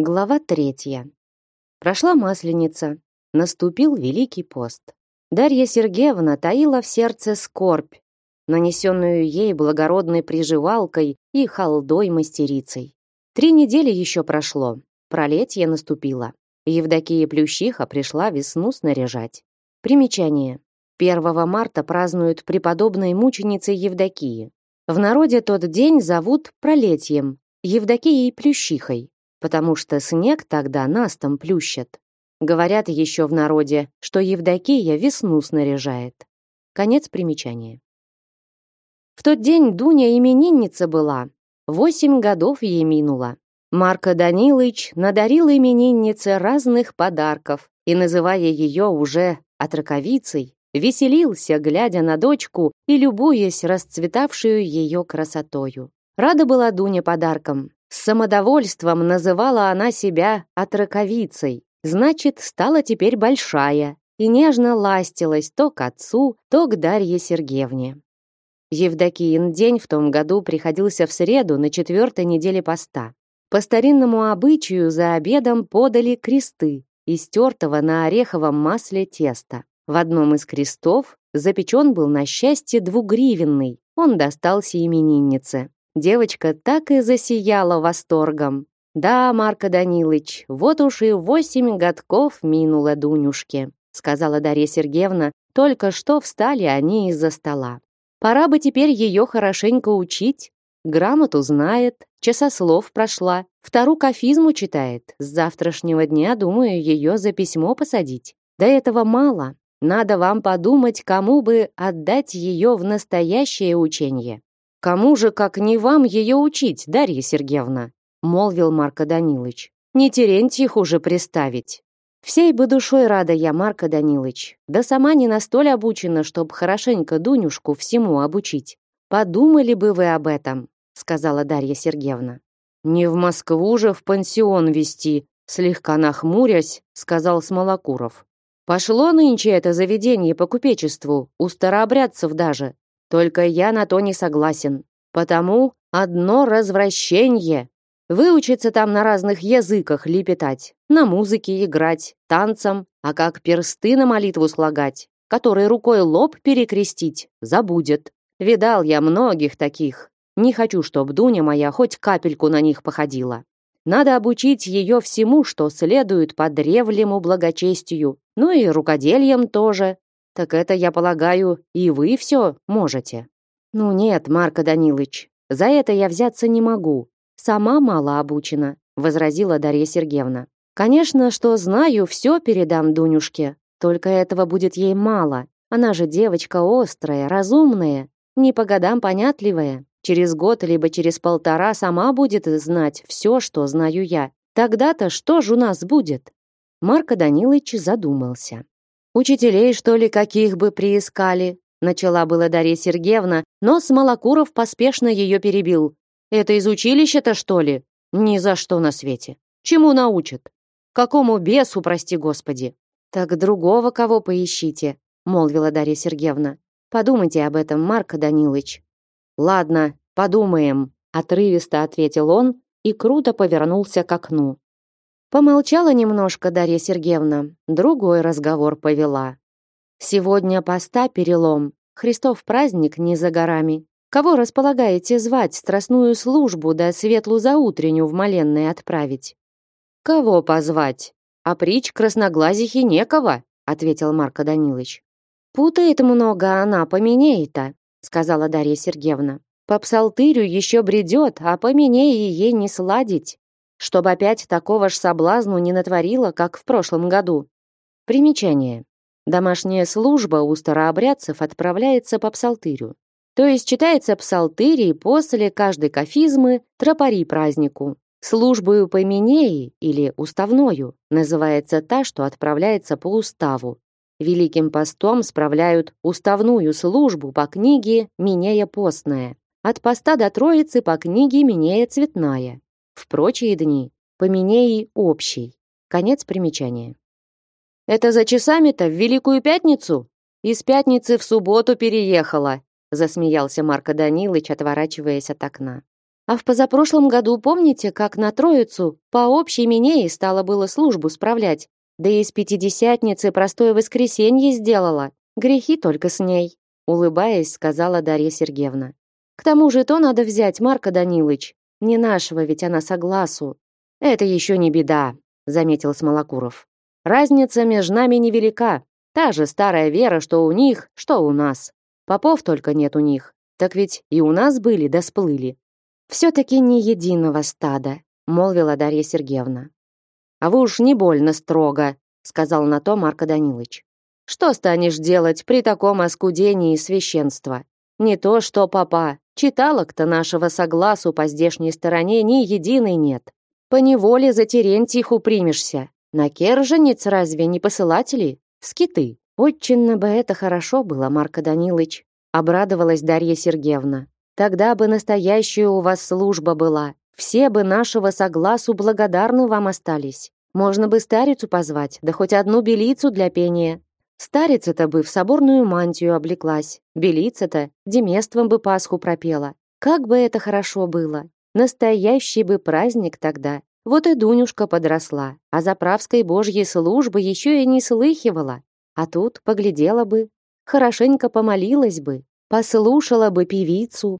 Глава третья. Прошла масленица, наступил Великий пост. Дарья Сергеевна таила в сердце скорбь, нанесенную ей благородной приживалкой и халдой-мастерицей. Три недели еще прошло, пролетье наступило. Евдокия Плющиха пришла весну снаряжать. Примечание. 1 марта празднуют преподобной мученицей Евдокии. В народе тот день зовут Пролетьем, Евдокией Плющихой потому что снег тогда настом плющит. Говорят еще в народе, что Евдокия весну снаряжает. Конец примечания. В тот день Дуня именинница была. Восемь годов ей минуло. Марко Данилыч надарил имениннице разных подарков и, называя ее уже отраковицей, веселился, глядя на дочку и любуясь расцветавшую ее красотою. Рада была Дуня подаркам, с самодовольством называла она себя отраковицей, значит, стала теперь большая и нежно ластилась то к отцу, то к Дарье Сергеевне. Евдокиин день в том году приходился в среду на четвертой неделе поста. По старинному обычаю за обедом подали кресты из тертого на ореховом масле теста. В одном из крестов запечен был на счастье двугривенный, он достался имениннице. Девочка так и засияла восторгом. Да, Марко Данилыч, вот уж и восемь годков минуло Дунюшке, сказала Дарья Сергеевна, только что встали они из-за стола. Пора бы теперь ее хорошенько учить. Грамоту знает, часослов прошла, вторую кафизму читает. С завтрашнего дня, думаю, ее за письмо посадить. До этого мало. Надо вам подумать, кому бы отдать ее в настоящее учение. Кому же, как не вам, ее учить, Дарья Сергеевна? молвил Марко Данилович. Не Терентьих уже приставить. Всей бы душой рада я, Марко Данилович. Да сама не настолько обучена, чтоб хорошенько Дунюшку всему обучить. Подумали бы вы об этом, сказала Дарья Сергеевна. Не в Москву же в пансион вести, слегка нахмурясь, сказал Смолокуров. Пошло нынче это заведение по купечеству, у старообрядцев даже. Только я на то не согласен. Потому одно развращение. Выучиться там на разных языках лепетать, на музыке играть, танцам, а как персты на молитву слагать, который рукой лоб перекрестить, забудет. Видал я многих таких. Не хочу, чтоб Дуня моя хоть капельку на них походила. Надо обучить ее всему, что следует по древнему благочестию, ну и рукодельям тоже, так это, я полагаю, и вы все можете. Ну нет, Марко Данилович, за это я взяться не могу. Сама мало обучена, возразила Дарья Сергеевна. Конечно, что знаю, все передам Дунюшке, только этого будет ей мало. Она же девочка острая, разумная, не по годам понятливая. Через год либо через полтора сама будет знать все, что знаю я. Тогда-то что ж у нас будет? Марко Данилович задумался. Учителей, что ли, каких бы приискали? Начала была Дарья Сергеевна, но Смолокуров поспешно ее перебил. Это из училища-то, что ли? Ни за что на свете. Чему научат? Какому бесу, прости господи? Так другого кого поищите, молвила Дарья Сергеевна. Подумайте об этом, Марко Данилович. Ладно, подумаем, отрывисто ответил он и круто повернулся к окну. Помолчала немножко Дарья Сергеевна, другой разговор повела. Сегодня поста перелом, Христов праздник не за горами. Кого располагаете звать страстную службу да светлу заутренню в моленное отправить? Кого позвать? А притч красноглазихи некого, ответил Марко Данилович. Путает много она по миней-то, сказала Дарья Сергеевна. По псалтырю еще бредет, а по минее ей не сладить чтобы опять такого ж соблазну не натворила, как в прошлом году. Примечание. Домашняя служба у старообрядцев отправляется по псалтырю. То есть читается псалтырь и после каждой кафизмы тропари празднику. Службою по Минеи или уставною называется та, что отправляется по уставу. Великим постом справляют уставную службу по книге Минея постная. От поста до Троицы по книге Минея цветная. В прочие дни поменей общий. Конец примечания. Это за часами-то в Великую Пятницу? Из пятницы в субботу переехала, засмеялся Марко Данилович, отворачиваясь от окна. А в позапрошлом году, помните, как на Троицу по общей Минеи стало было службу справлять? Да и из пятидесятницы простое воскресенье сделала. Грехи только с ней, улыбаясь, сказала Дарья Сергеевна. К тому же то надо взять, Марка Данилович. Не нашего ведь она согласу. Это еще не беда, заметил Смолокуров. Разница между нами невелика. Та же старая вера, что у них, что у нас. Попов только нет у них. Так ведь и у нас были да сплыли. Все-таки не единого стада, молвила Дарья Сергеевна. А вы уж не больно строго, сказал на то Марко Данилович. Что станешь делать при таком оскудении священства? Не то что папа, читалок-то нашего согласу по здешней стороне ни единой нет. По неволе за Терентьиху примешься. На Керженец разве не посылать ли? Скиты. Очень бы это хорошо было, Марко Данилович, обрадовалась Дарья Сергеевна. Тогда бы настоящая у вас служба была. Все бы нашего согласу благодарны вам остались. Можно бы старицу позвать, да хоть одну белицу для пения. Старица-то бы в соборную мантию облеклась. Белица-то демеством бы Пасху пропела. Как бы это хорошо было. Настоящий бы праздник тогда. Вот и Дунюшка подросла, а заправской божьей службы еще и не слыхивала. А тут поглядела бы, хорошенько помолилась бы, послушала бы певицу,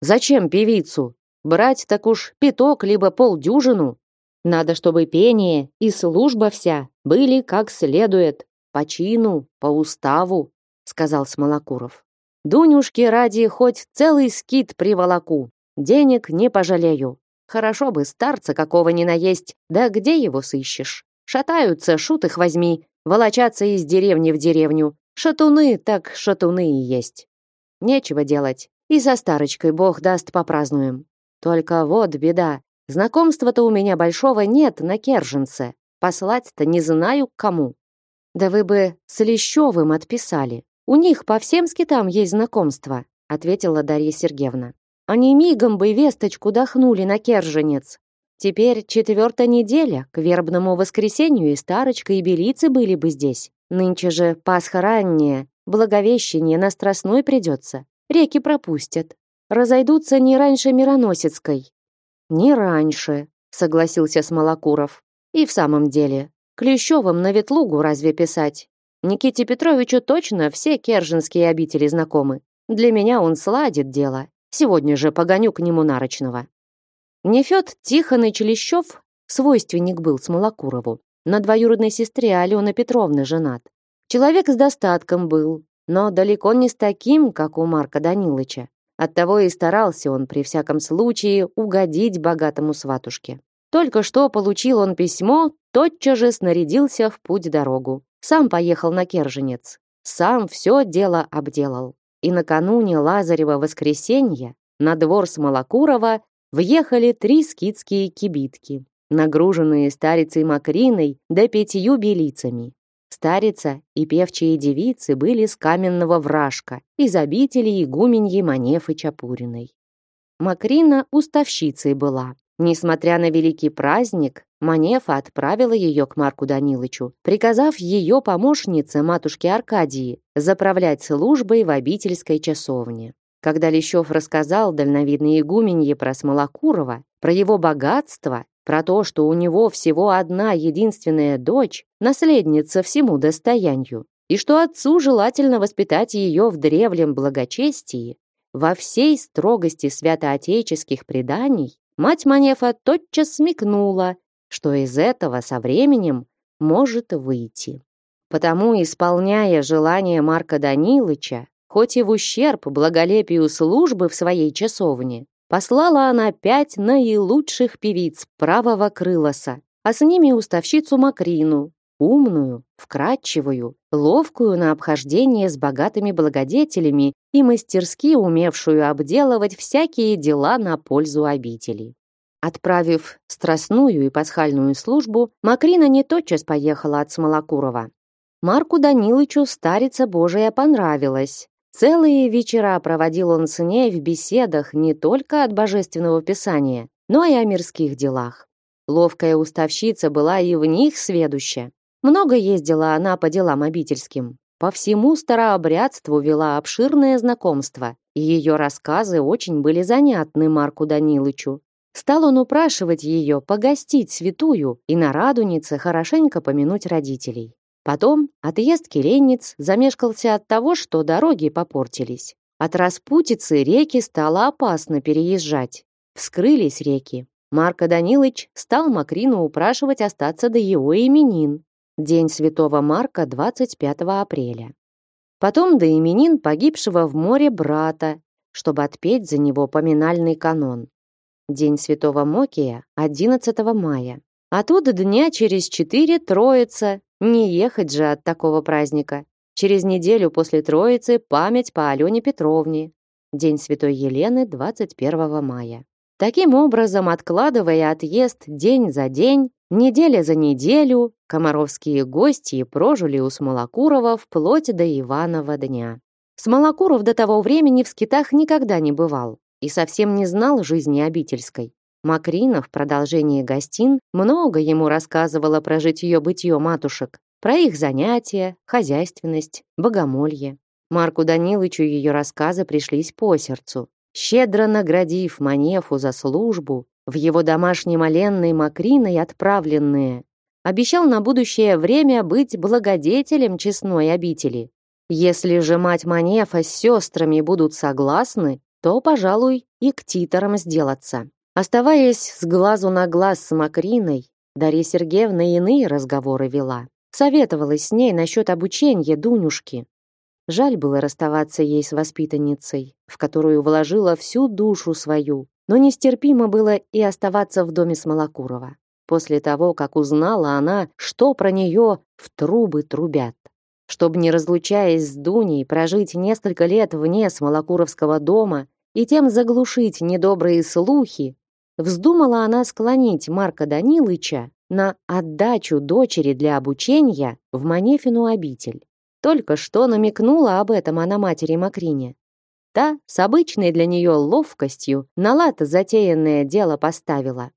Зачем певицу? Брать так уж пяток либо полдюжину. Надо, чтобы пение и служба вся были как следует, по чину, по уставу, сказал Смолокуров. Дунюшки ради хоть целый скит приволоку. Денег не пожалею. Хорошо бы старца какого ни наесть, да где его сыщешь? Шатаются, шут их возьми, волочатся из деревни в деревню. Шатуны так шатуны и есть. Нечего делать. И со старочкой бог даст попразднуем. Только вот беда. Знакомства-то у меня большого нет на Керженце. Послать-то не знаю к кому. Да вы бы с Лещевым отписали. У них по всем скитам есть знакомства, ответила Дарья Сергеевна. Они мигом бы весточку дохнули на Керженец. Теперь четвертая неделя, к вербному воскресенью и старочка, и белицы были бы здесь. Нынче же Пасха ранняя, Благовещение на Страстной придется. Реки пропустят. Разойдутся не раньше Мироносецкой. Не раньше, согласился Смолокуров. И в самом деле, Клещевым на Ветлугу разве писать? Никите Петровичу точно все керженские обители знакомы. Для меня он сладит дело. Сегодня же погоню к нему нарочного. Нефёд Тихоныч Лещев свойственник был Смолокурову. На двоюродной сестре Алены Петровны женат. Человек с достатком был, но далеко не с таким, как у Марка Данилыча. Оттого и старался он при всяком случае угодить богатому сватушке. Только что получил он письмо, тотчас же снарядился в путь-дорогу. Сам поехал на Керженец. Сам все дело обделал. И накануне Лазарева воскресенья на двор Смолокурова въехали три скидские кибитки, нагруженные старицей Макриной да пятью белицами. Старица и певчие девицы были с каменного вражка, из обители игуменьи Манефы Чапуриной. Макрина уставщицей была. Несмотря на великий праздник, Манефа отправила ее к Марку Данилычу, приказав ее помощнице, матушке Аркадии, заправлять службой в обительской часовне. Когда Лещев рассказал дальновидной игуменье про Смолокурова, про его богатство про то, что у него всего одна единственная дочь, наследница всему достоянию, и что отцу желательно воспитать ее в древнем благочестии, во всей строгости святоотеческих преданий, мать Манефа тотчас смекнула, что из этого со временем может выйти. Потому, исполняя желание Марка Данилыча, хоть и в ущерб благолепию службы в своей часовне, Послала она пять наилучших певиц правого крылоса, а с ними уставщицу Макрину, умную, вкрадчивую, ловкую на обхождение с богатыми благодетелями и мастерски умевшую обделывать всякие дела на пользу обители. Отправив страстную и пасхальную службу, Макрина не тотчас поехала от Смолокурова. Марку Данилычу старица Божия понравилась, Целые вечера проводил он с ней в беседах не только от божественного писания, но и о мирских делах. Ловкая уставщица была и в них сведуща. Много ездила она по делам обительским. По всему старообрядству вела обширное знакомство и ее рассказы очень были занятны Марку Данилычу. Стал он упрашивать ее погостить святую и на радунице хорошенько помянуть родителей. Потом отъезд келенниц замешкался от того, что дороги попортились. От распутицы реки стало опасно переезжать. Вскрылись реки. Марко Данилович стал Макрину упрашивать остаться до его именин. День святого Марка 25 апреля. Потом до именин погибшего в море брата, чтобы отпеть за него поминальный канон. День святого Мокия 11 мая. А тут дня через четыре Троица. Не ехать же от такого праздника. Через неделю после Троицы память по Алене Петровне. День Святой Елены 21 мая. Таким образом, откладывая отъезд день за день, неделя за неделю, комаровские гости прожили у Смолокурова вплоть до Иванова дня. Смолокуров до того времени в скитах никогда не бывал и совсем не знал жизни обительской. Макрина в продолжении гостин много ему рассказывала про житье-бытье матушек, про их занятия, хозяйственность, богомолье. Марку Данилычу ее рассказы пришлись по сердцу. Щедро наградив Манефу за службу, в его домашней моленной Макриной отправленные, обещал на будущее время быть благодетелем честной обители. Если же мать Манефа с сестрами будут согласны, то, пожалуй, и к титорам сделаться. Оставаясь с глазу на глаз с Макриной, Дарья Сергеевна иные разговоры вела. Советовалась с ней насчет обучения Дунюшки. Жаль было расставаться ей с воспитанницей, в которую вложила всю душу свою, но нестерпимо было и оставаться в доме Смолокурова. После того, как узнала она, что про нее в трубы трубят. Чтобы не разлучаясь с Дуней, прожить несколько лет вне Смолокуровского дома и тем заглушить недобрые слухи, вздумала она склонить Марка Данилыча на отдачу дочери для обучения в Манефину обитель. Только что намекнула об этом она матери Макрине. Та с обычной для нее ловкостью на лад затеянное дело поставила.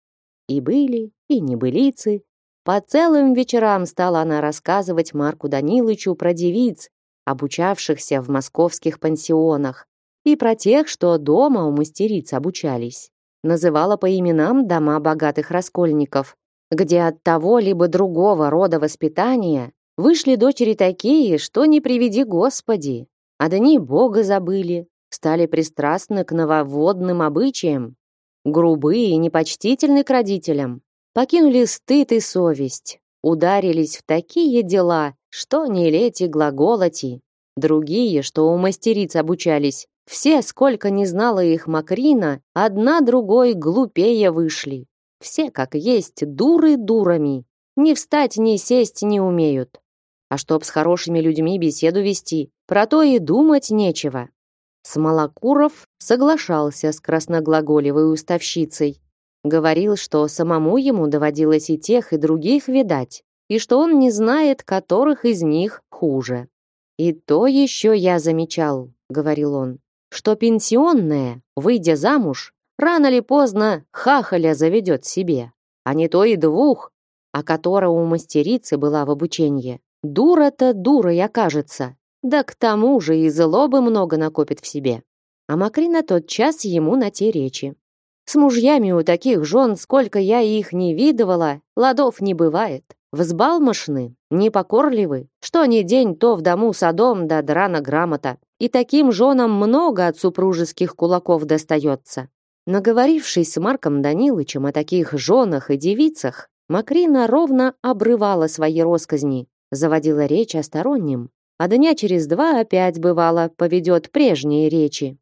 И были, и небылицы. По целым вечерам стала она рассказывать Марку Данилычу про девиц, обучавшихся в московских пансионах, и про тех, что дома у мастериц обучались. Называла по именам дома богатых раскольников, где от того либо другого рода воспитания Вышли дочери такие, что не приведи Господи. А дни Бога забыли, стали пристрастны к нововодным обычаям, грубые и непочтительны к родителям, покинули стыд и совесть, ударились в такие дела, что не лети глаголоти. Другие, что у мастериц обучались, все, сколько не знала их Макрина, одна другой глупее вышли. Все, как есть, дуры дурами. Ни встать, ни сесть не умеют. А чтоб с хорошими людьми беседу вести, про то и думать нечего. Смолокуров соглашался с красноглаголевой уставщицей. Говорил, что самому ему доводилось и тех, и других видать, и что он не знает, которых из них хуже. «И то еще я замечал», — говорил он, «что пенсионная, выйдя замуж, рано или поздно хахаля заведет себе, а не то и двух, а которая у мастерицы была в обучении. Дура-то дурой окажется. Да к тому же и злобы много накопит в себе. А Макрина тот час ему на те речи. С мужьями у таких жен, сколько я их не видывала, ладов не бывает. Взбалмошны, непокорливы, что ни день то в дому садом да драна грамота. И таким женам много от супружеских кулаков достается. Наговорившись с Марком Данилычем о таких женах и девицах, Макрина ровно обрывала свои росказни, заводила речь о стороннем, а дня через два опять, бывало, поведет прежние речи.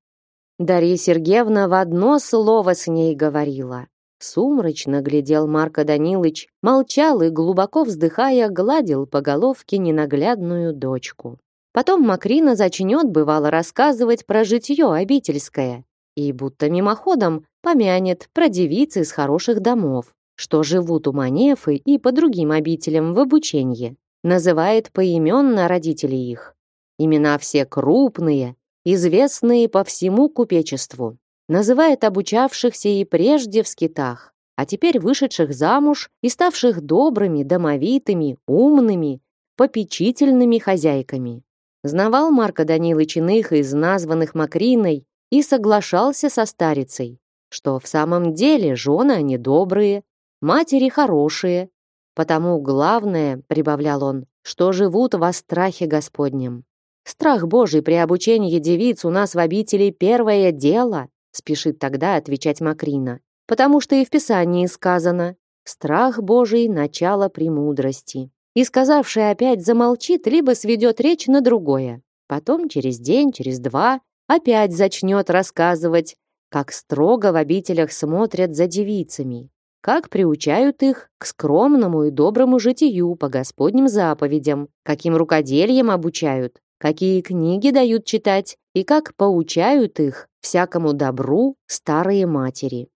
Дарья Сергеевна в одно слово с ней говорила. Сумрачно глядел Марко Данилыч, молчал и, глубоко вздыхая, гладил по головке ненаглядную дочку. Потом Макрина зачнет, бывало, рассказывать про житье обительское и, будто мимоходом, помянет про девиц из хороших домов, что живут у Манефы и по другим обителям в обучении называет поименно родителей их. Имена все крупные, известные по всему купечеству. Называет обучавшихся и прежде в скитах, а теперь вышедших замуж и ставших добрыми, домовитыми, умными, попечительными хозяйками. Знавал Марко Данилыч иных из названных Макриной и соглашался со старицей, что в самом деле жены они добрые, матери хорошие, потому главное, прибавлял он, что живут во страхе Господнем. Страх Божий при обучении девиц у нас в обители первое дело, спешит тогда отвечать Макрина, потому что и в Писании сказано «Страх Божий – начало премудрости». И сказавший опять замолчит, либо сведет речь на другое. Потом через день, через два опять зачнет рассказывать, как строго в обителях смотрят за девицами, как приучают их к скромному и доброму житию по Господним заповедям, каким рукоделием обучают, какие книги дают читать и как поучают их всякому добру старые матери.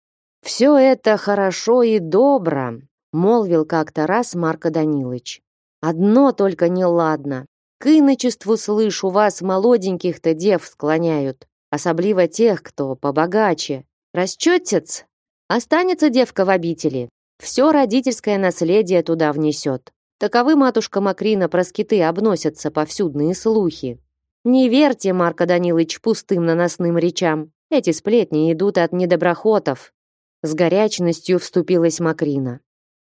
«Все это хорошо и добро», — молвил как-то раз Марко Данилович. «Одно только неладно. К иночеству, слышу, вас молоденьких-то дев склоняют, особливо тех, кто побогаче. Расчетец? Останется девка в обители. Все родительское наследие туда внесет. Таковы, матушка Макрина, про скиты обносятся повсюдные слухи. Не верьте, Марко Данилович, пустым наносным речам. Эти сплетни идут от недоброхотов. С горячностью вступилась Макрина.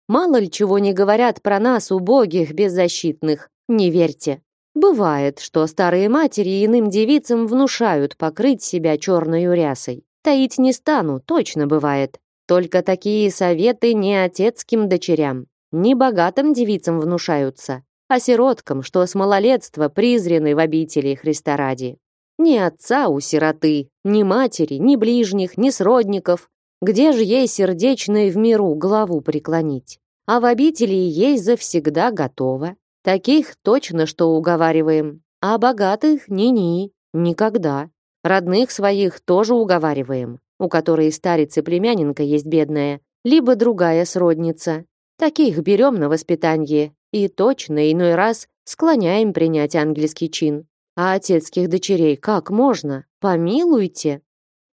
Мало ли чего не говорят про нас, убогих, беззащитных. Не верьте. Бывает, что старые матери иным девицам внушают покрыть себя черной рясой. Таить не стану, точно бывает. Только такие советы не отецким дочерям, не богатым девицам внушаются, а сироткам, что с малолетства призрены в обители Христа ради. Ни отца у сироты, ни матери, ни ближних, ни сродников. Где же ей сердечной в миру главу преклонить? А в обители ей завсегда готова. Таких точно что уговариваем. А богатых ни-ни, никогда. Родных своих тоже уговариваем, у которой старицы племянинка есть бедная, либо другая сродница. Таких берем на воспитание и точно иной раз склоняем принять ангельский чин. А отецких дочерей как можно? Помилуйте.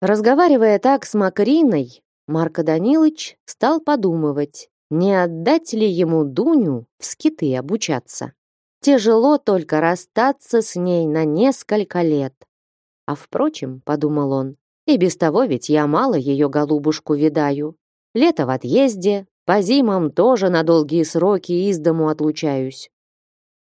Разговаривая так с Макриной, Марко Данилович стал подумывать, не отдать ли ему Дуню в скиты обучаться. Тяжело только расстаться с ней на несколько лет. А впрочем, подумал он, и без того ведь я мало ее голубушку видаю. Лето в отъезде, по зимам тоже на долгие сроки из дому отлучаюсь.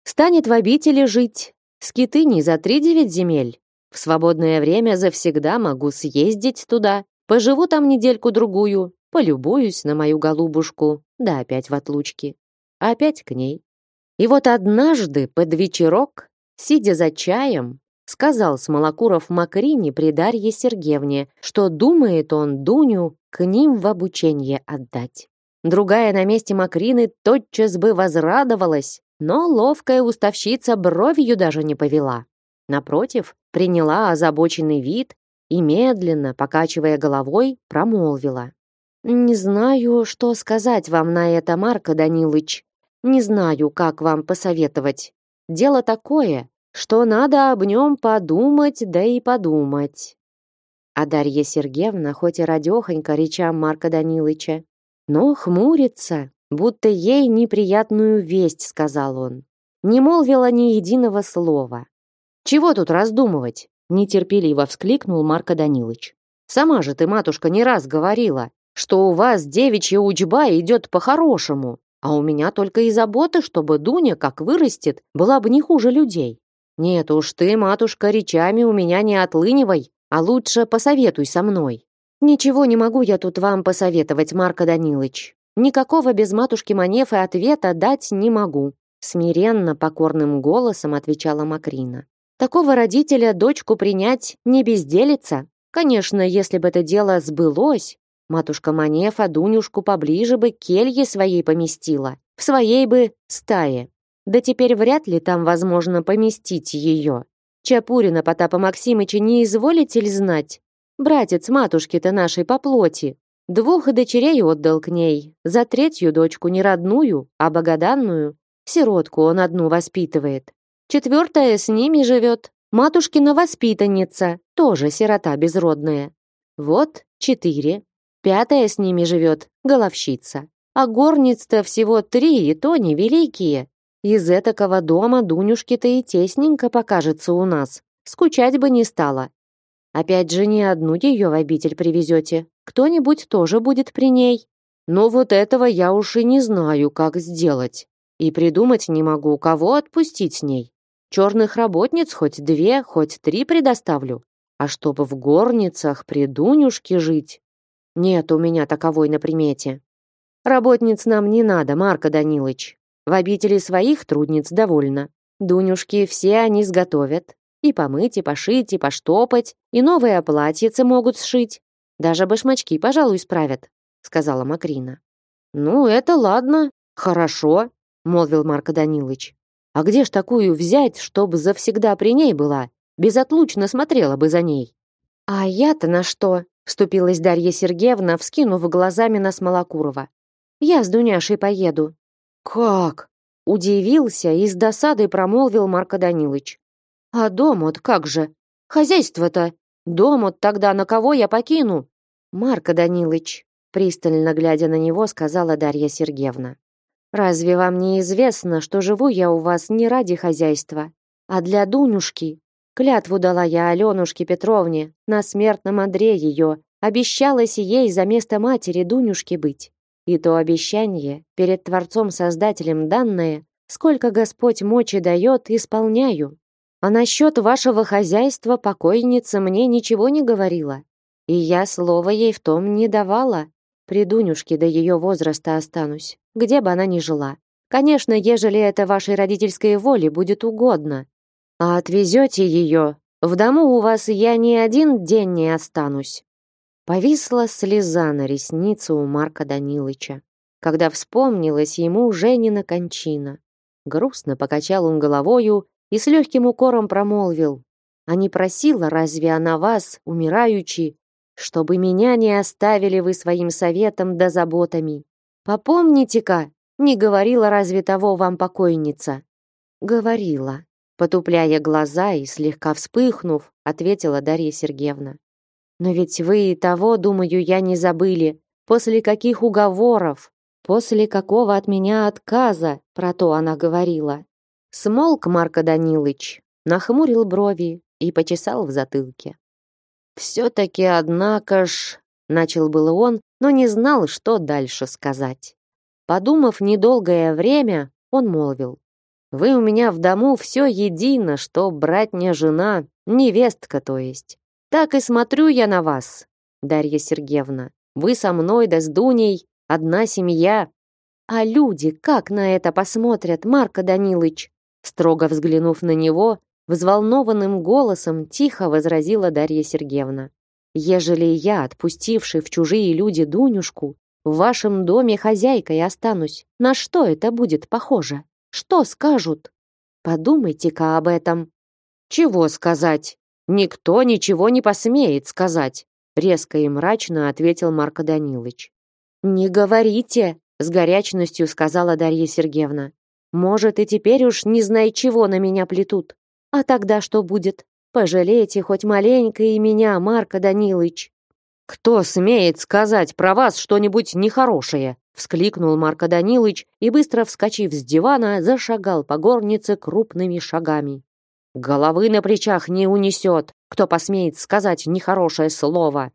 Станет в обители жить, Скиты не за три девять земель. В свободное время завсегда могу съездить туда, поживу там недельку-другую, полюбуюсь на мою голубушку, да опять в отлучке. Опять к ней. И вот однажды под вечерок, сидя за чаем, сказал Смолокуров Макрине при Дарье Сергеевне, что думает он Дуню к ним в обучение отдать. Другая на месте Макрины тотчас бы возрадовалась, но ловкая уставщица бровью даже не повела. Напротив, приняла озабоченный вид и медленно, покачивая головой, промолвила. «Не знаю, что сказать вам на это, Марко Данилыч. Не знаю, как вам посоветовать. Дело такое, что надо об нем подумать, да и подумать». А Дарья Сергеевна, хоть и радехонько речам Марка Данилыча, но хмурится, будто ей неприятную весть, сказал он. Не молвила ни единого слова. Чего тут раздумывать? нетерпеливо вскликнул Марко Данилович. Сама же ты, матушка, не раз говорила, что у вас девичья учба идет по-хорошему, а у меня только и забота, чтобы Дуня, как вырастет, была бы не хуже людей. Нет уж ты, матушка, речами у меня не отлынивай, а лучше посоветуй со мной. Ничего не могу я тут вам посоветовать, Марко Данилович. Никакого без матушки Манефы ответа дать не могу, смиренно покорным голосом отвечала Макрина. Такого родителя дочку принять не безделица. Конечно, если бы это дело сбылось, матушка Манефа Дунюшку поближе бы к келье своей поместила, в своей бы стае. Да теперь вряд ли там возможно поместить ее. Чапурина Потапа Максимыча не изволите ли знать? Братец матушки-то нашей по плоти. Двух дочерей отдал к ней, за третью дочку не родную, а богоданную. Сиротку он одну воспитывает. Четвертая с ними живет. Матушкина воспитанница, тоже сирота безродная. Вот четыре. Пятая с ними живет, головщица. А горниц-то всего три, и то невеликие. Из этакого дома Дунюшки-то и тесненько покажется у нас. Скучать бы не стала. Опять же, не одну ее в обитель привезете. Кто-нибудь тоже будет при ней. Но вот этого я уж и не знаю, как сделать. И придумать не могу, кого отпустить с ней. Черных работниц хоть две, хоть три предоставлю. А чтобы в горницах при Дунюшке жить? Нет у меня таковой на примете. Работниц нам не надо, Марко Данилыч. В обители своих трудниц довольно. Дунюшки все они сготовят. И помыть, и пошить, и поштопать, и новое платьице могут сшить. Даже башмачки, пожалуй, справят, сказала Макрина. Ну, это ладно, хорошо, молвил Марко Данилыч. А где ж такую взять, чтобы завсегда при ней была, безотлучно смотрела бы за ней? А я-то на что? вступилась Дарья Сергеевна, вскинув глазами на Смолокурова. Я с Дуняшей поеду. Как? удивился и с досадой промолвил Марко Данилыч. А дом вот как же? Хозяйство-то. Дом вот тогда на кого я покину? Марко Данилыч, пристально глядя на него, сказала Дарья Сергеевна. Разве вам не известно, что живу я у вас не ради хозяйства, а для Дунюшки? Клятву дала я Алёнушке Петровне, на смертном одре ее, обещалась ей за место матери Дунюшки быть. И то обещание, перед Творцом-Создателем данное, сколько Господь мочи дает, исполняю. А насчет вашего хозяйства покойница мне ничего не говорила. И я слова ей в том не давала. При Дунюшке до ее возраста останусь где бы она ни жила. Конечно, ежели это вашей родительской воле будет угодно. А отвезете ее, в дому у вас я ни один день не останусь. Повисла слеза на реснице у Марка Данилыча, когда вспомнилась ему Женина кончина. Грустно покачал он головою и с легким укором промолвил. А не просила разве она вас, умираючи, чтобы меня не оставили вы своим советом да заботами? Попомните-ка, не говорила разве того вам покойница? Говорила, потупляя глаза и слегка вспыхнув, ответила Дарья Сергеевна. Но ведь вы и того, думаю, я не забыли. После каких уговоров, после какого от меня отказа, про то она говорила. Смолк Марко Данилыч, нахмурил брови и почесал в затылке. Все-таки, однако ж, начал было он, но не знал, что дальше сказать. Подумав недолгое время, он молвил. «Вы у меня в дому все едино, что братня жена, невестка, то есть. Так и смотрю я на вас, Дарья Сергеевна. Вы со мной да с Дуней, одна семья. А люди как на это посмотрят, Марко Данилыч?» Строго взглянув на него, взволнованным голосом тихо возразила Дарья Сергеевна. Ежели я, отпустивший в чужие люди Дунюшку, в вашем доме хозяйкой останусь, на что это будет похоже? Что скажут? Подумайте-ка об этом. Чего сказать? Никто ничего не посмеет сказать, резко и мрачно ответил Марко Данилович. Не говорите, с горячностью сказала Дарья Сергеевна. Может, и теперь уж не знай чего на меня плетут. А тогда что будет? Пожалейте хоть маленько и меня, Марко Данилыч. Кто смеет сказать про вас что-нибудь нехорошее? вскликнул Марко Данилыч и быстро вскочив с дивана, зашагал по горнице крупными шагами. Головы на плечах не унесет, кто посмеет сказать нехорошее слово.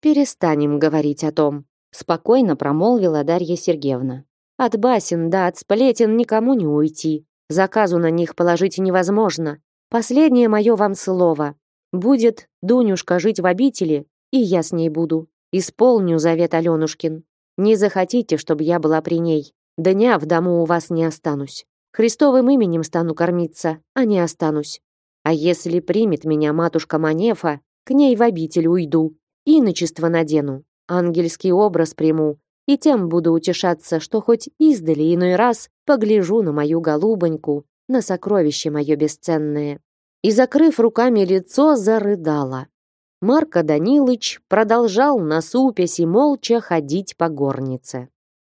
Перестанем говорить о том, спокойно промолвила Дарья Сергеевна. От басен да от сплетен никому не уйти. Заказу на них положить невозможно. Последнее мое вам слово. Будет Дунюшка жить в обители, и я с ней буду. Исполню завет Алёнушкин. Не захотите, чтобы я была при ней. Дня в дому у вас не останусь. Христовым именем стану кормиться, а не останусь. А если примет меня матушка Манефа, к ней в обитель уйду, и иночество надену, ангельский образ приму, и тем буду утешаться, что хоть издали иной раз погляжу на мою голубоньку, на сокровище мое бесценное. И, закрыв руками лицо, зарыдала. Марко Данилыч продолжал насупясь и молча ходить по горнице.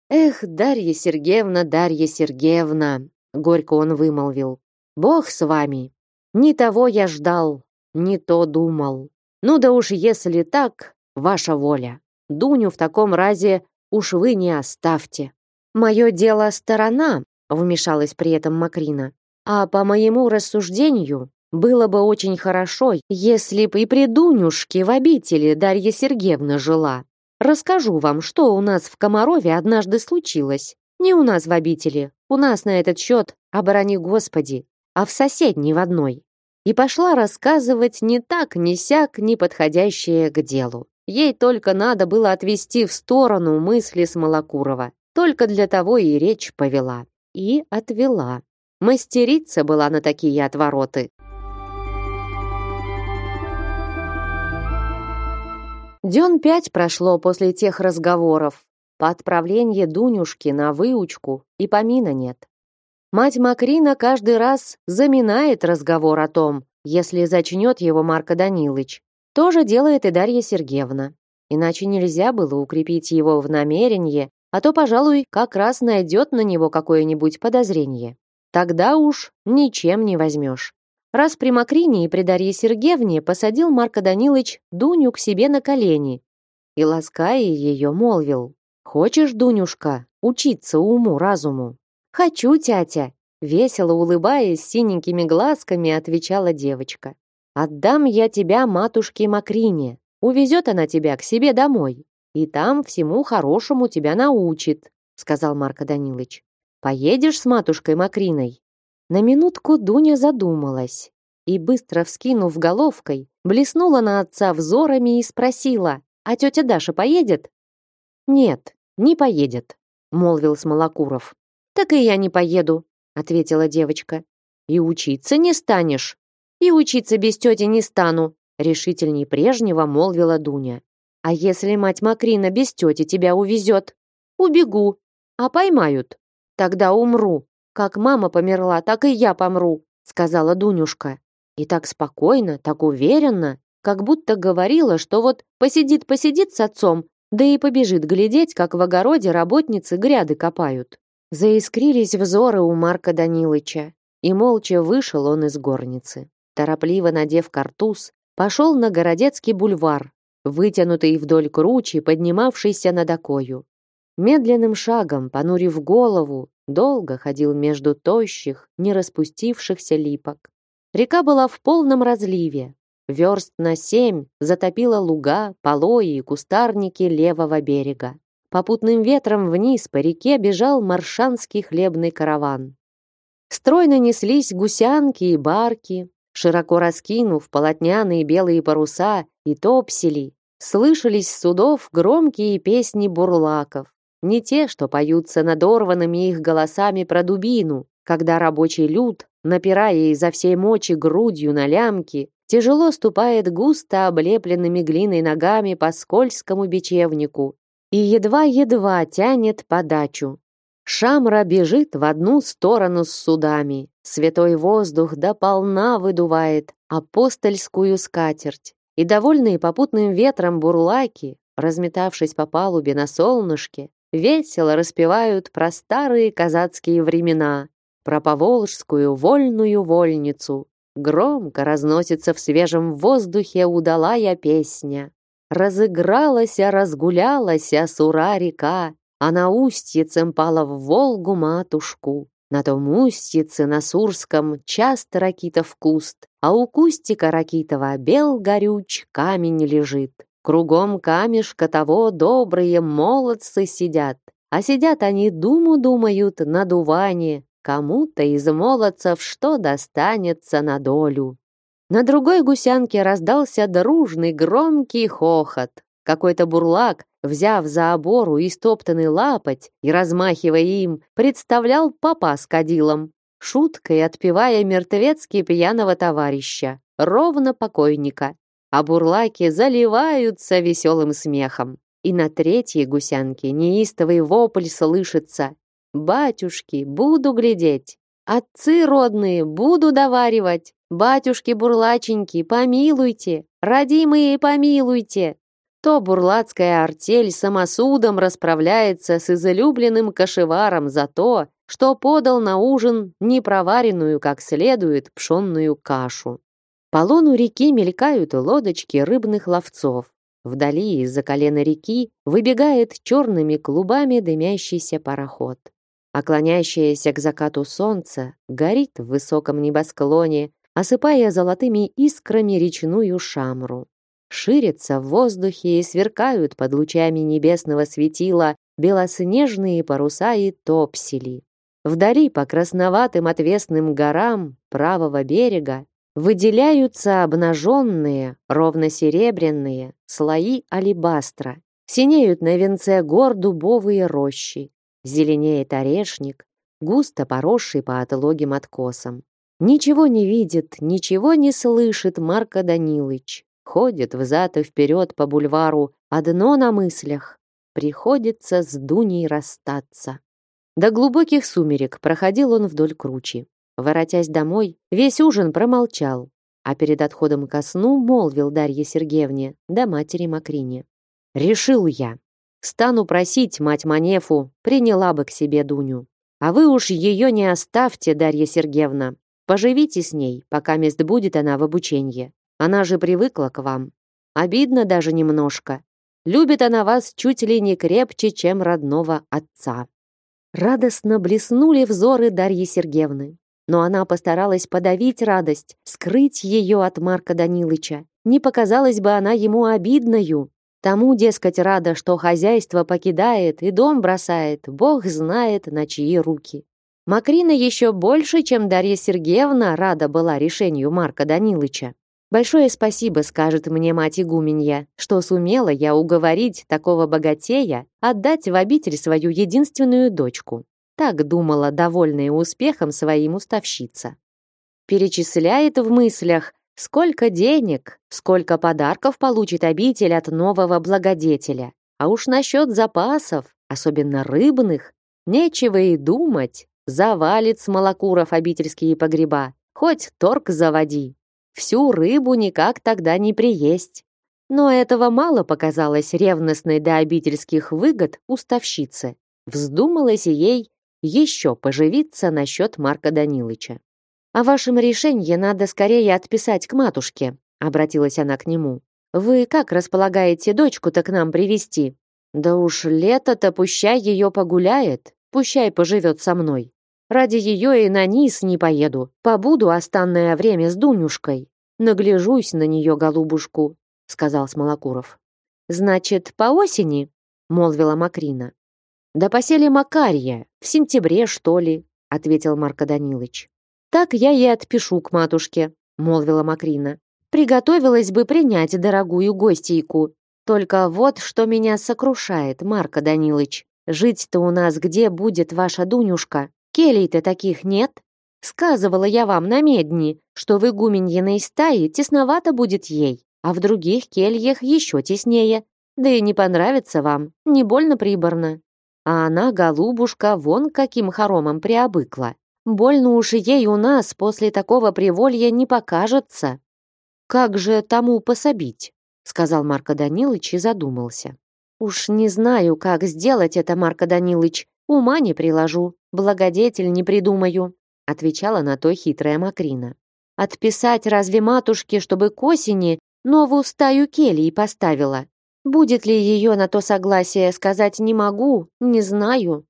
«Эх, Дарья Сергеевна, Дарья Сергеевна!» — горько он вымолвил. «Бог с вами! Не того я ждал, не то думал. Ну да уж если так, ваша воля. Дуню в таком разе уж вы не оставьте». «Мое дело сторона», — вмешалась при этом Макрина. А по моему рассуждению, Было бы очень хорошо, если бы и при Дунюшке в обители Дарья Сергеевна жила. Расскажу вам, что у нас в Комарове однажды случилось. Не у нас в обители, у нас на этот счет, оборони Господи, а в соседней в одной. И пошла рассказывать не так, не сяк, не подходящее к делу. Ей только надо было отвести в сторону мысли Смолокурова. Только для того и речь повела. И отвела. Мастерица была на такие отвороты. Дён пять прошло после тех разговоров. По отправлении Дунюшки на выучку и помина нет. Мать Макрина каждый раз заминает разговор о том, если зачнет его Марко Данилыч. То же делает и Дарья Сергеевна. Иначе нельзя было укрепить его в намерении, а то, пожалуй, как раз найдет на него какое-нибудь подозрение. Тогда уж ничем не возьмешь. Раз при Макрине и при Дарье Сергеевне посадил Марко Данилыч Дуню к себе на колени и, лаская ее, молвил, «Хочешь, Дунюшка, учиться уму-разуму?» «Хочу, тятя!» Весело улыбаясь, синенькими глазками отвечала девочка. Отдам я тебя матушке Макрине. Увезет она тебя к себе домой. И там всему хорошему тебя научит, сказал Марко Данилович. Поедешь с матушкой Макриной? На минутку Дуня задумалась и, быстро вскинув головкой, блеснула на отца взорами и спросила, «А тетя Даша поедет?» «Нет, не поедет», — молвил Смолокуров. «Так и я не поеду», — ответила девочка. «И учиться не станешь», и учиться без тети не стану, решительней прежнего молвила Дуня. А если мать Макрина без тети тебя увезет? Убегу. А поймают? Тогда умру. Как мама померла, так и я помру, сказала Дунюшка. И так спокойно, так уверенно, как будто говорила, что вот посидит-посидит с отцом, да и побежит глядеть, как в огороде работницы гряды копают. Заискрились взоры у Марка Данилыча, и молча вышел он из горницы торопливо надев картуз, пошел на Городецкий бульвар, вытянутый вдоль кручи, поднимавшийся над окою. Медленным шагом, понурив голову, долго ходил между тощих, не распустившихся липок. Река была в полном разливе. Верст на семь затопила луга, полои и кустарники левого берега. Попутным ветром вниз по реке бежал маршанский хлебный караван. Стройно неслись гусянки и барки, Широко раскинув полотняные белые паруса и топсели, слышались с судов громкие песни бурлаков. Не те, что поются надорванными их голосами про дубину, когда рабочий люд, напирая изо всей мочи грудью на лямки, тяжело ступает густо облепленными глиной ногами по скользкому бечевнику и едва-едва тянет подачу. Шамра бежит в одну сторону с судами, Святой воздух до полна выдувает апостольскую скатерть, и довольные попутным ветром бурлаки, разметавшись по палубе на солнышке, весело распевают про старые казацкие времена, про поволжскую вольную вольницу. Громко разносится в свежем воздухе удалая песня. Разыгралась, разгулялась сура река, а на устье цемпала в Волгу матушку. На том устьице на Сурском часто ракитов куст, а у кустика ракитова бел горюч камень лежит. Кругом камешка того добрые молодцы сидят, а сидят они думу думают на дуване, кому-то из молодцев что достанется на долю. На другой гусянке раздался дружный громкий хохот. Какой-то бурлак, взяв за обору истоптанный лапоть и размахивая им, представлял папа с кадилом, шуткой отпевая мертвецки пьяного товарища, ровно покойника. А бурлаки заливаются веселым смехом. И на третьей гусянке неистовый вопль слышится. «Батюшки, буду глядеть! Отцы родные, буду доваривать! Батюшки-бурлаченьки, помилуйте! Родимые, помилуйте!» то бурлацкая артель самосудом расправляется с излюбленным кошеваром за то, что подал на ужин непроваренную как следует пшенную кашу. По лону реки мелькают лодочки рыбных ловцов. Вдали из-за колена реки выбегает черными клубами дымящийся пароход. Оклоняющееся к закату солнца горит в высоком небосклоне осыпая золотыми искрами речную шамру. Ширятся в воздухе и сверкают под лучами небесного светила белоснежные паруса и топсели. Вдали по красноватым отвесным горам правого берега выделяются обнаженные, ровно серебряные слои алебастра. Синеют на венце гор дубовые рощи. Зеленеет орешник, густо поросший по отлогим откосам. Ничего не видит, ничего не слышит Марко Данилыч. Ходит взад и вперед по бульвару, одно на мыслях. Приходится с Дуней расстаться. До глубоких сумерек проходил он вдоль кручи. Воротясь домой, весь ужин промолчал, а перед отходом ко сну молвил Дарье Сергеевне да матери Макрине. «Решил я. Стану просить мать Манефу, приняла бы к себе Дуню. А вы уж ее не оставьте, Дарья Сергеевна. Поживите с ней, пока мест будет она в обучении. Она же привыкла к вам. Обидно даже немножко. Любит она вас чуть ли не крепче, чем родного отца». Радостно блеснули взоры Дарьи Сергеевны. Но она постаралась подавить радость, скрыть ее от Марка Данилыча. Не показалась бы она ему обидною. Тому, дескать, рада, что хозяйство покидает и дом бросает, бог знает, на чьи руки. Макрина еще больше, чем Дарья Сергеевна, рада была решению Марка Данилыча. Большое спасибо скажет мне мать игуменья, что сумела я уговорить такого богатея отдать в обитель свою единственную дочку. Так думала, довольная успехом своим уставщица. Перечисляет в мыслях, Сколько денег, сколько подарков получит обитель от нового благодетеля. А уж насчет запасов, особенно рыбных, нечего и думать. Завалит смолокуров обительские погреба. Хоть торг заводи. Всю рыбу никак тогда не приесть. Но этого мало показалось ревностной до обительских выгод уставщице. Вздумалось ей еще поживиться насчет Марка Данилыча. «О вашем решении надо скорее отписать к матушке», обратилась она к нему. «Вы как располагаете дочку-то к нам привести? Да уж лето-то пущай ее погуляет, пущай поживет со мной. Ради ее и на низ не поеду, побуду останное время с Дунюшкой. Нагляжусь на нее, голубушку», сказал Смолокуров. «Значит, по осени?» молвила Макрина. «Да посели Макарья, в сентябре, что ли», ответил Марко Данилович. Так я и отпишу к матушке, молвила Макрина. Приготовилась бы принять дорогую гостейку. Только вот что меня сокрушает, Марко Данилыч. Жить-то у нас где будет ваша Дунюшка? Келей-то таких нет. Сказывала я вам на медни, что в игуменьиной стае тесновато будет ей, а в других кельях еще теснее. Да и не понравится вам, не больно приборно. А она, голубушка, вон каким хоромом приобыкла. Больно уж ей у нас после такого приволья не покажется. Как же тому пособить? сказал Марко Данилович и задумался. Уж не знаю, как сделать это, Марко Данилович. Ума не приложу, благодетель не придумаю, отвечала на то хитрая Макрина. Отписать разве матушке, чтобы к осени новую стаю келий поставила? Будет ли ее на то согласие сказать не могу, не знаю.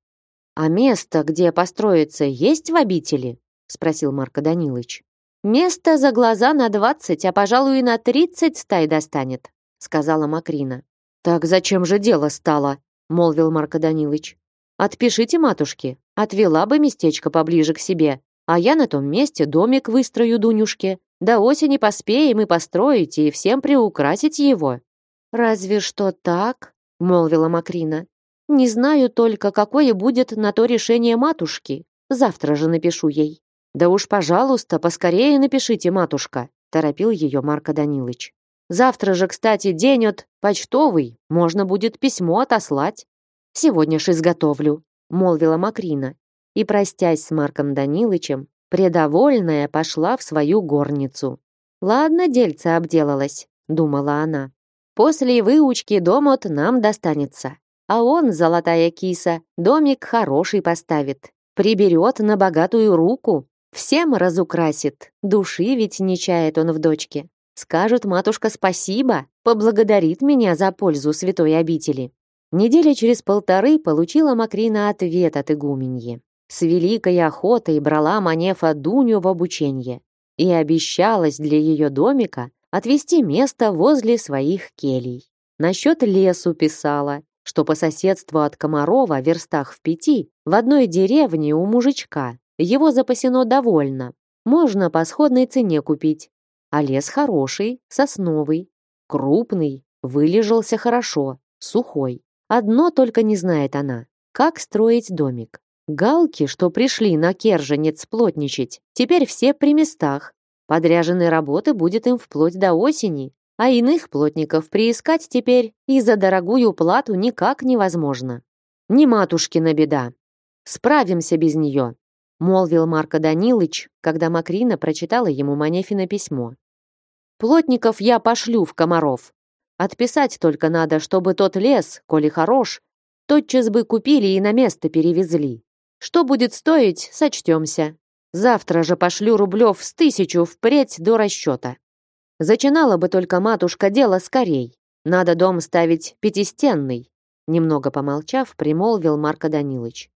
А место, где построиться, есть в обители? спросил Марко Данилович. Место за глаза на двадцать, а, пожалуй, и на тридцать стай достанет, сказала Макрина. Так зачем же дело стало? молвил Марко Данилович. Отпишите матушке, отвела бы местечко поближе к себе, а я на том месте домик выстрою Дунюшке. До осени поспеем и построить, и всем приукрасить его. Разве что так, молвила Макрина. Не знаю только, какое будет на то решение матушки. Завтра же напишу ей. Да уж, пожалуйста, поскорее напишите, матушка, торопил ее Марко Данилович. Завтра же, кстати, день от почтовый, можно будет письмо отослать. Сегодня ж изготовлю, молвила Макрина. И, простясь с Марком Данилычем, предовольная пошла в свою горницу. Ладно, дельце обделалась, думала она. После выучки домот нам достанется. А он, золотая киса, домик хороший поставит. Приберет на богатую руку. Всем разукрасит. Души ведь не чает он в дочке. Скажет матушка спасибо, поблагодарит меня за пользу святой обители. Недели через полторы получила Макрина ответ от игуменьи. С великой охотой брала Манефа Дуню в обучение. и обещалась для ее домика отвести место возле своих келей. Насчет лесу писала, что по соседству от Комарова, верстах в пяти, в одной деревне у мужичка, его запасено довольно. Можно по сходной цене купить. А лес хороший, сосновый, крупный, вылежался хорошо, сухой. Одно только не знает она, как строить домик. Галки, что пришли на Керженец плотничать, теперь все при местах. Подряженной работы будет им вплоть до осени, а иных плотников приискать теперь и за дорогую плату никак невозможно. Не матушкина беда. Справимся без нее, молвил Марко Данилыч, когда Макрина прочитала ему Манефино письмо. Плотников я пошлю в Комаров. Отписать только надо, чтобы тот лес, коли хорош, тотчас бы купили и на место перевезли. Что будет стоить, сочтемся. Завтра же пошлю рублев с тысячу впредь до расчета. Зачинала бы только матушка дело скорей. Надо дом ставить пятистенный. Немного помолчав, примолвил Марко Данилович.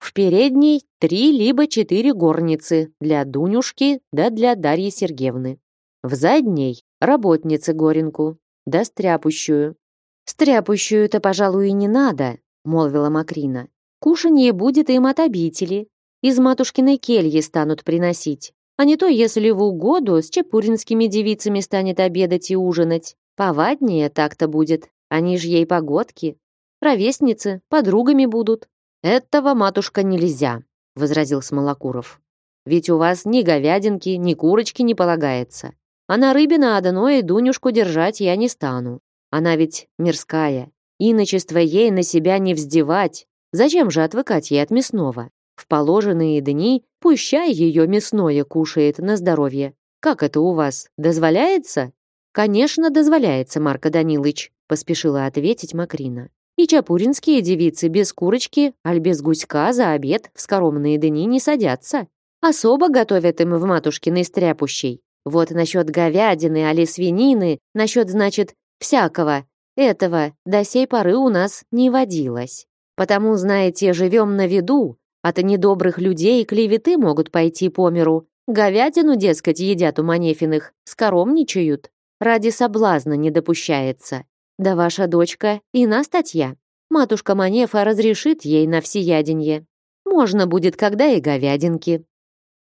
В передней три либо четыре горницы для Дунюшки да для Дарьи Сергеевны. В задней работницы Горенку да стряпущую. Стряпущую-то, пожалуй, и не надо, молвила Макрина. Кушанье будет им от обители. Из матушкиной кельи станут приносить. А не то, если в угоду с чепуринскими девицами станет обедать и ужинать. Поваднее так-то будет. Они ж ей погодки. Ровесницы, подругами будут. Этого, матушка, нельзя, возразил Смолокуров. Ведь у вас ни говядинки, ни курочки не полагается. А на рыбе на одной Дунюшку держать я не стану. Она ведь мирская. Иночество ей на себя не вздевать. Зачем же отвыкать ей от мясного? В положенные дни пущай ее мясное кушает на здоровье. Как это у вас, дозволяется? Конечно, дозволяется, Марко Данилыч, поспешила ответить Макрина. И чапуринские девицы без курочки, аль без гуська за обед в скоромные дни не садятся. Особо готовят им в матушкиной стряпущей. Вот насчет говядины, али свинины, насчет, значит, всякого. Этого до сей поры у нас не водилось. Потому, знаете, живем на виду, от недобрых людей клеветы могут пойти по миру. Говядину, дескать, едят у Манефиных, скоромничают. Ради соблазна не допущается. Да ваша дочка и на статья. Матушка Манефа разрешит ей на всеяденье. Можно будет когда и говядинки.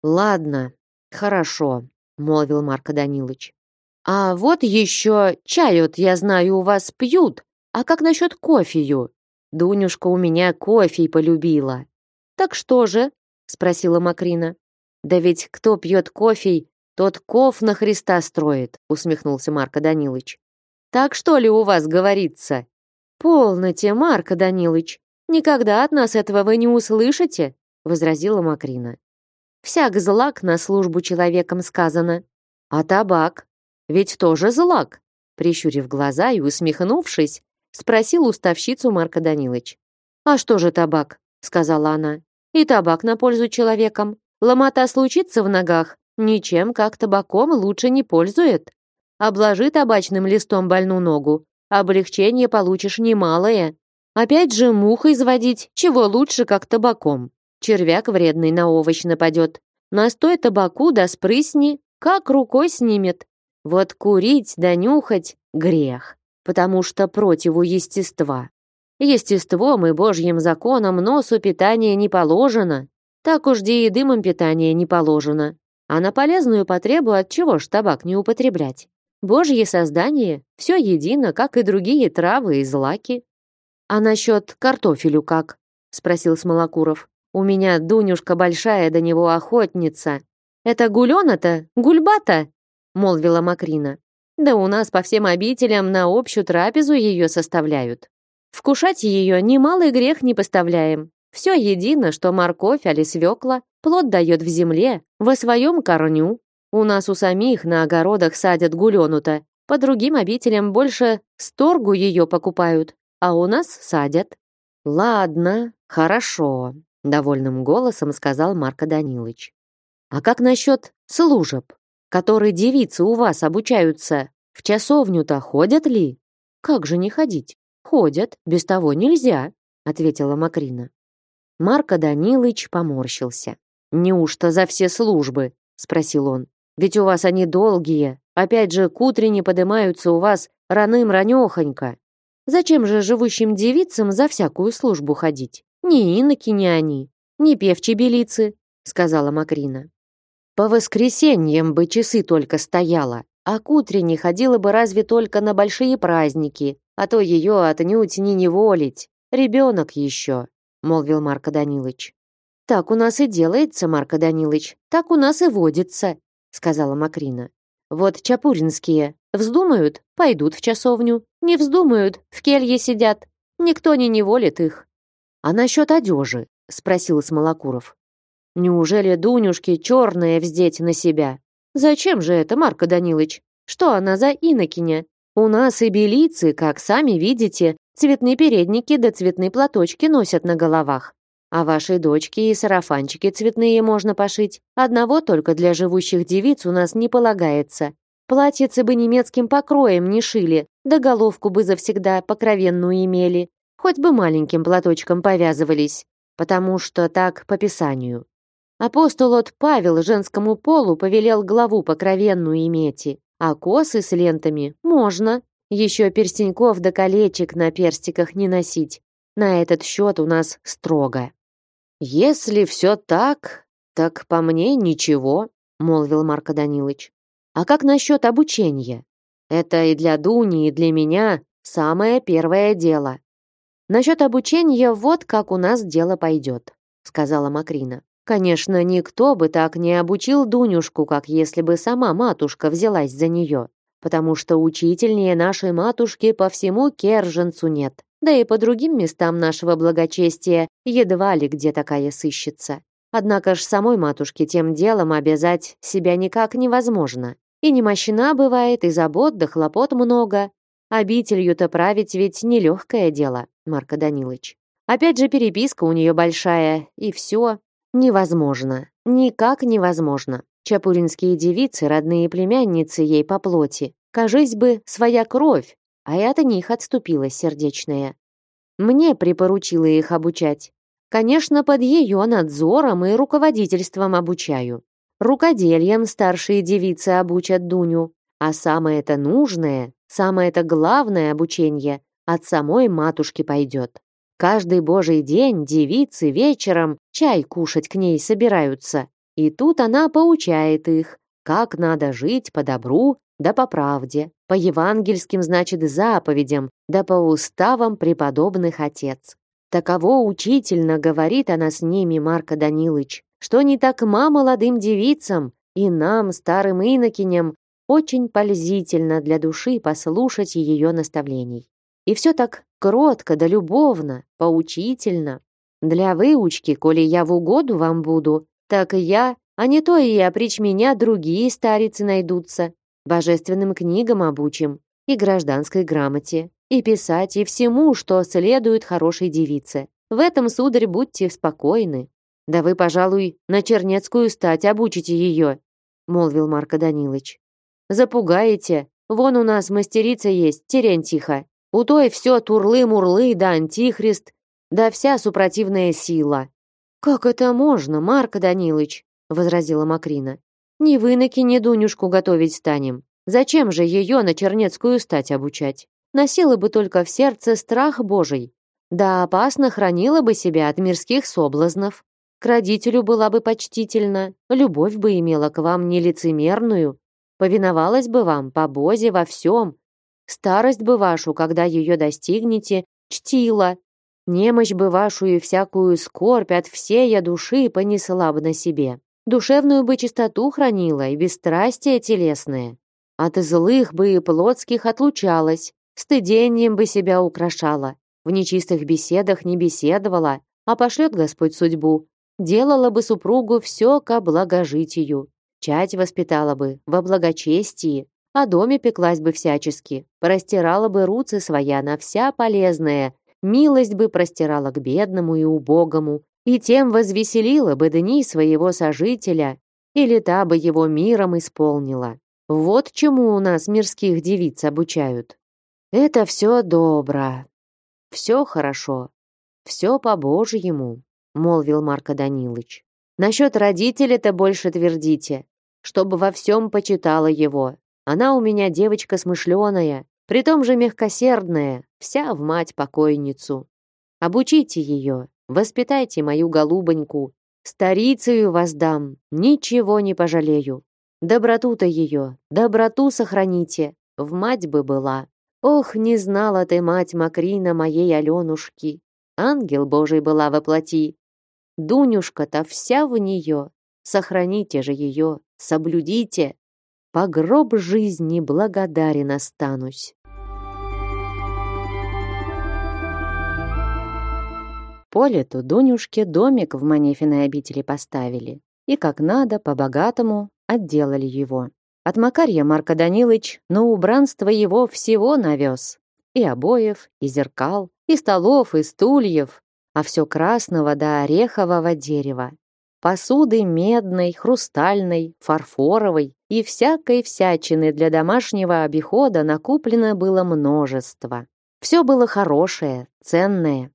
Ладно, хорошо, молвил Марко Данилович. А вот еще чают, я знаю, у вас пьют. А как насчет кофею? Дунюшка у меня кофе полюбила. Так что же? спросила Макрина. Да ведь кто пьет кофе, тот ков на Христа строит, усмехнулся Марко Данилович. Так что ли у вас говорится? Полноте, Марко Данилович. Никогда от нас этого вы не услышите, возразила Макрина. Всяк злак на службу человеком сказано. А табак? Ведь тоже злак. Прищурив глаза и усмехнувшись, спросил уставщицу Марко Данилович. «А что же табак?» — сказала она. «И табак на пользу человеком. Ломота случится в ногах, ничем как табаком лучше не пользует. Обложи табачным листом больную ногу, облегчение получишь немалое. Опять же мух изводить, чего лучше, как табаком. Червяк вредный на овощ нападет. Настой табаку да спрысни, как рукой снимет. Вот курить да нюхать — грех потому что противу естества. Естеством и божьим законом носу питания не положено, так уж и дымом питания не положено. А на полезную потребу от чего ж табак не употреблять? Божье создание, все едино, как и другие травы и злаки. А насчет картофелю как? Спросил Смолокуров. У меня Дунюшка большая до него охотница. Это гулёна-то, гульбата? Молвила Макрина. Да у нас по всем обителям на общую трапезу ее составляют. Вкушать ее немалый грех не поставляем. Все едино, что морковь али свекла, плод дает в земле, во своем корню. У нас у самих на огородах садят гулену-то, по другим обителям больше сторгу ее покупают, а у нас садят. Ладно, хорошо, довольным голосом сказал Марко Данилович. А как насчет служеб? которые девицы у вас обучаются, в часовню-то ходят ли? Как же не ходить? Ходят, без того нельзя, ответила Макрина. Марко Данилыч поморщился. Неужто за все службы? спросил он. Ведь у вас они долгие. Опять же, к утренне поднимаются у вас раным ранехонько. Зачем же живущим девицам за всякую службу ходить? Ни иноки, ни они, ни певчи белицы, сказала Макрина. По воскресеньям бы часы только стояла, а к утренне ходила бы разве только на большие праздники, а то ее отнюдь не неволить. Ребенок еще, молвил Марко Данилович. Так у нас и делается, Марко Данилович, так у нас и водится, сказала Макрина. Вот чапуринские вздумают, пойдут в часовню, не вздумают, в келье сидят. Никто не неволит их. А насчет одежи, спросил Смолокуров. Неужели Дунюшке черное вздеть на себя? Зачем же это, Марко Данилович? Что она за инокиня? У нас и белицы, как сами видите, цветные передники да цветные платочки носят на головах. А вашей дочке и сарафанчики цветные можно пошить. Одного только для живущих девиц у нас не полагается. Платьице бы немецким покроем не шили, да головку бы завсегда покровенную имели. Хоть бы маленьким платочком повязывались, потому что так по писанию. Апостол от Павел женскому полу повелел главу покровенную иметь, а косы с лентами можно. Еще перстеньков да колечек на перстиках не носить. На этот счет у нас строго. Если все так, так по мне ничего, молвил Марко Данилович. А как насчет обучения? Это и для Дуни, и для меня самое первое дело. Насчет обучения вот как у нас дело пойдет, сказала Макрина. Конечно, никто бы так не обучил Дунюшку, как если бы сама матушка взялась за нее, потому что учительнее нашей матушки по всему Керженцу нет да и по другим местам нашего благочестия едва ли где такая сыщется. Однако ж самой матушке тем делом обязать себя никак невозможно. И немощна бывает, и забот да хлопот много. Обителью-то править ведь нелегкое дело, Марко Данилович. Опять же переписка у нее большая, и все. Невозможно. Никак невозможно. Чапуринские девицы, родные племянницы ей по плоти. Кажись бы, своя кровь, а и от них отступила сердечная. Мне припоручила их обучать. Конечно, под ее надзором и руководительством обучаю. Рукодельем старшие девицы обучат Дуню, а самое-то нужное, самое-то главное обучение от самой матушки пойдет. Каждый божий день девицы вечером чай кушать к ней собираются, и тут она поучает их, как надо жить по добру да по правде, по евангельским, значит, заповедям, да по уставам преподобных отец. Таково учительно говорит она с ними, Марко Данилыч, что не так ма молодым девицам и нам, старым инокиням, очень пользительно для души послушать ее наставлений. И все так кротко да любовно, поучительно. Для выучки, коли я в угоду вам буду, так и я, а не то и опричь меня другие старицы найдутся, божественным книгам обучим, и гражданской грамоте, и писать, и всему, что следует хорошей девице. В этом, сударь, будьте спокойны. Да вы, пожалуй, на чернецкую стать обучите ее, молвил Марко Данилович. Запугаете. Вон у нас мастерица есть, Терентиха. У той все турлы-мурлы да антихрист, да вся супротивная сила. Как это можно, Марко Данилович? возразила Макрина. Ни выноки, ни Дунюшку готовить станем. Зачем же ее на чернецкую стать обучать? Носила бы только в сердце страх Божий. Да опасно хранила бы себя от мирских соблазнов. К родителю была бы почтительна, любовь бы имела к вам нелицемерную, повиновалась бы вам по Бозе во всем. Старость бы вашу, когда ее достигнете, чтила. Немощь бы вашу и всякую скорбь от всей души понесла бы на себе. Душевную бы чистоту хранила и бесстрастие телесное. От злых бы и плотских отлучалась, стыдением бы себя украшала, в нечистых беседах не беседовала, а пошлет Господь судьбу, делала бы супругу все ко благожитию, чать воспитала бы во благочестии, о доме пеклась бы всячески, простирала бы руцы своя на вся полезная, милость бы простирала к бедному и убогому, и тем возвеселила бы дни своего сожителя, или та бы его миром исполнила. Вот чему у нас мирских девиц обучают. Это все добро, все хорошо, все по-божьему, молвил Марко Данилович. Насчет родителей-то больше твердите. чтобы во всем почитала его. Она у меня девочка смышленая, притом же мягкосердная, вся в мать-покойницу. Обучите ее, воспитайте мою голубоньку, старицею воздам, ничего не пожалею. Доброту-то ее, доброту сохраните, в мать бы была. Ох, не знала ты, мать Макрина, моей Аленушки. Ангел Божий была во плоти. Дунюшка-то вся в нее. Сохраните же ее, соблюдите. По гроб жизни благодарен останусь. Полету Дунюшке домик в Манефиной обители поставили. И как надо, по-богатому, отделали его. От Макарья Марко Данилыч на убранство его всего навез. И обоев, и зеркал, и столов, и стульев, а все красного до орехового дерева. Посуды медной, хрустальной, фарфоровой и всякой всячины для домашнего обихода накуплено было множество. Все было хорошее, ценное.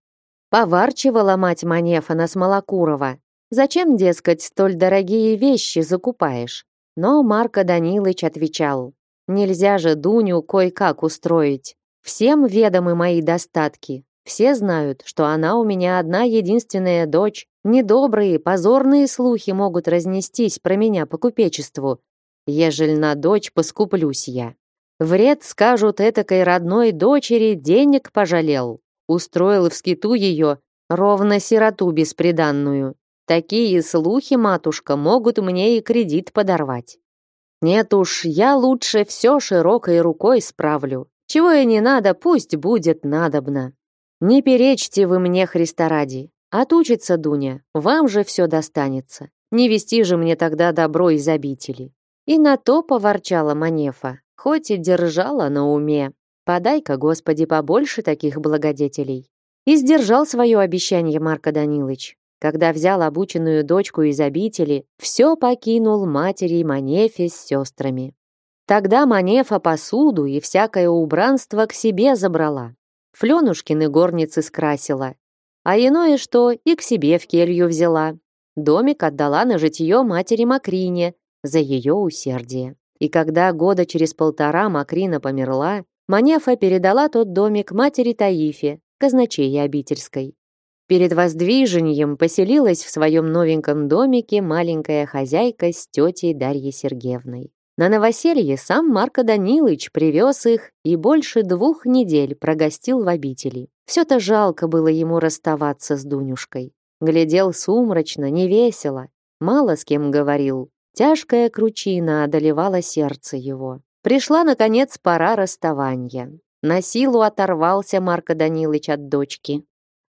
Поварчивала мать Манефана Смолокурова. Зачем, дескать, столь дорогие вещи закупаешь? Но Марко Данилыч отвечал, «Нельзя же Дуню кое-как устроить. Всем ведомы мои достатки. Все знают, что она у меня одна единственная дочь. Недобрые, позорные слухи могут разнестись про меня по купечеству. Ежель на дочь поскуплюсь я. Вред, скажут, этакой родной дочери денег пожалел. Устроил в скиту ее, ровно сироту бесприданную. Такие слухи, матушка, могут мне и кредит подорвать. Нет уж, я лучше все широкой рукой справлю. Чего и не надо, пусть будет надобно. Не перечьте вы мне, Христа ради. Отучится Дуня, вам же все достанется. Не вести же мне тогда добро из обители. И на то поворчала Манефа, хоть и держала на уме. Подай-ка, Господи, побольше таких благодетелей. И сдержал свое обещание Марко Данилович. Когда взял обученную дочку из обители, все покинул матери Манефе с сестрами. Тогда Манефа посуду и всякое убранство к себе забрала. Фленушкины горницы скрасила. А иное что и к себе в келью взяла. Домик отдала на житье матери Макрине за ее усердие. И когда года через полтора Макрина померла, Манефа передала тот домик матери Таифе, казначей обительской. Перед воздвижением поселилась в своем новеньком домике маленькая хозяйка с тетей Дарьей Сергеевной. На новоселье сам Марко Данилович привез их и больше двух недель прогостил в обители. Все-то жалко было ему расставаться с Дунюшкой. Глядел сумрачно, невесело, мало с кем говорил. Тяжкая кручина одолевала сердце его. Пришла, наконец, пора расставания. На силу оторвался Марко Данилович от дочки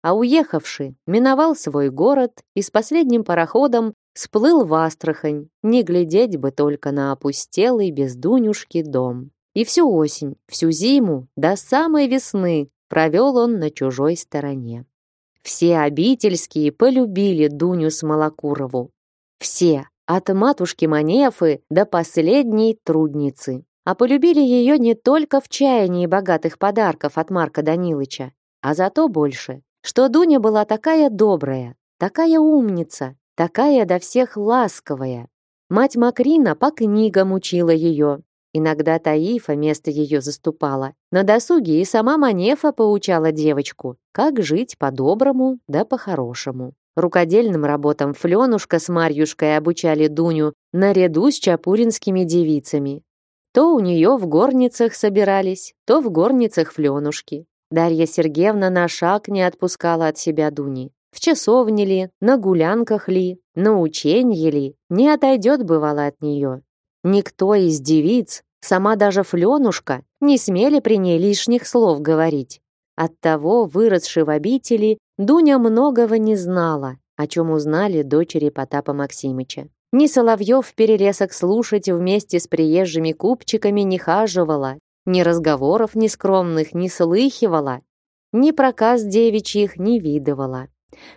а уехавший миновал свой город и с последним пароходом сплыл в Астрахань, не глядеть бы только на опустелый без Дунюшки дом. И всю осень, всю зиму, до самой весны провел он на чужой стороне. Все обительские полюбили Дуню Смолокурову. Все, от матушки Манефы до последней трудницы. А полюбили ее не только в чаянии богатых подарков от Марка Данилыча, а зато больше, что Дуня была такая добрая, такая умница, такая до всех ласковая. Мать Макрина по книгам учила ее. Иногда Таифа место ее заступала. На досуге и сама Манефа поучала девочку, как жить по-доброму да по-хорошему. Рукодельным работам Фленушка с Марьюшкой обучали Дуню наряду с чапуринскими девицами. То у нее в горницах собирались, то в горницах Фленушки. Дарья Сергеевна на шаг не отпускала от себя Дуни. В часовне ли, на гулянках ли, на ученье ли, не отойдет бывало от нее. Никто из девиц, сама даже Фленушка, не смели при ней лишних слов говорить. Оттого, выросши в обители, Дуня многого не знала, о чем узнали дочери Потапа Максимыча. Ни Соловьев в перелесок слушать вместе с приезжими купчиками не хаживала, ни разговоров нескромных не слыхивала, ни проказ девичьих не видывала.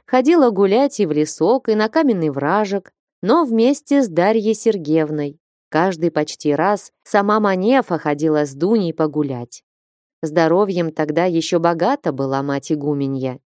Ходила гулять и в лесок, и на каменный вражек, но вместе с Дарьей Сергеевной. Каждый почти раз сама Манефа ходила с Дуней погулять. Здоровьем тогда еще богата была мать игуменья.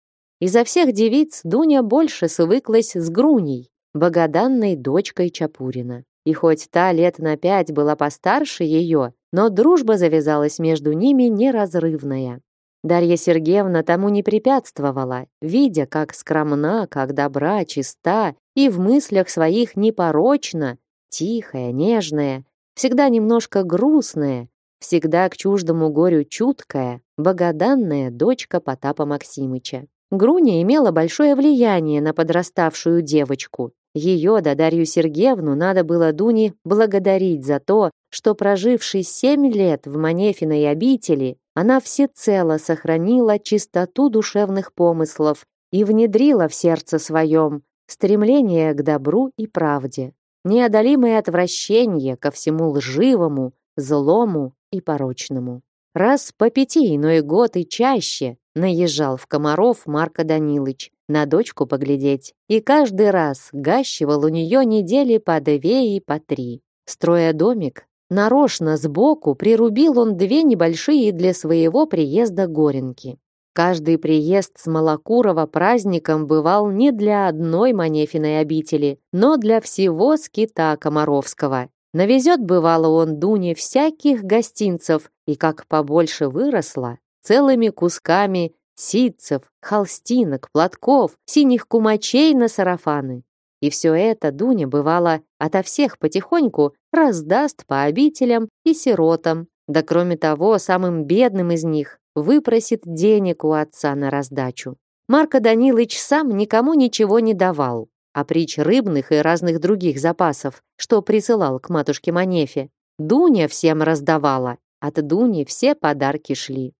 Изо всех девиц Дуня больше свыклась с Груней, богоданной дочкой Чапурина. И хоть та лет на пять была постарше ее, но дружба завязалась между ними неразрывная. Дарья Сергеевна тому не препятствовала, видя, как скромна, как добра, чиста и в мыслях своих непорочна, тихая, нежная, всегда немножко грустная, всегда к чуждому горю чуткая, богоданная дочка Потапа Максимыча. Груня имела большое влияние на подраставшую девочку. Ее, да Дарью Сергеевну, надо было Дуне благодарить за то, что, проживший семь лет в Манефиной обители, она всецело сохранила чистоту душевных помыслов и внедрила в сердце своем стремление к добру и правде, неодолимое отвращение ко всему лживому, злому и порочному. Раз по пяти иной год и чаще наезжал в Комаров Марко Данилыч на дочку поглядеть, и каждый раз гащивал у нее недели по две и по три. Строя домик, нарочно сбоку прирубил он две небольшие для своего приезда горенки. Каждый приезд с Малокурова праздником бывал не для одной Манефиной обители, но для всего скита Комаровского. Навезет, бывало, он Дуне всяких гостинцев, и как побольше выросла, целыми кусками ситцев, холстинок, платков, синих кумачей на сарафаны. И все это Дуня, бывало, ото всех потихоньку раздаст по обителям и сиротам, да кроме того, самым бедным из них выпросит денег у отца на раздачу. Марко Данилович сам никому ничего не давал, а притч рыбных и разных других запасов, что присылал к матушке Манефе, Дуня всем раздавала, от Дуни все подарки шли.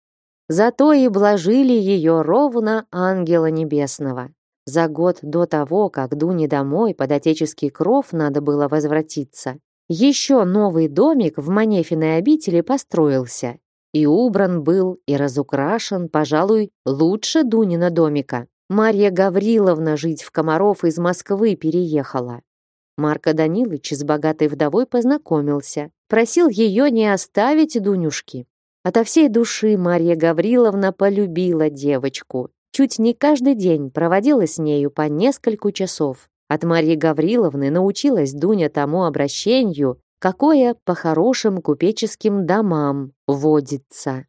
Зато и блажили ее ровно ангела небесного. За год до того, как Дуне домой под отеческий кров надо было возвратиться, еще новый домик в Манефиной обители построился. И убран был, и разукрашен, пожалуй, лучше Дунина домика. Марья Гавриловна жить в Комаров из Москвы переехала. Марко Данилович с богатой вдовой познакомился. Просил ее не оставить Дунюшки. Ото всей души Марья Гавриловна полюбила девочку. Чуть не каждый день проводила с нею по несколько часов. От Марьи Гавриловны научилась Дуня тому обращению, какое по хорошим купеческим домам водится.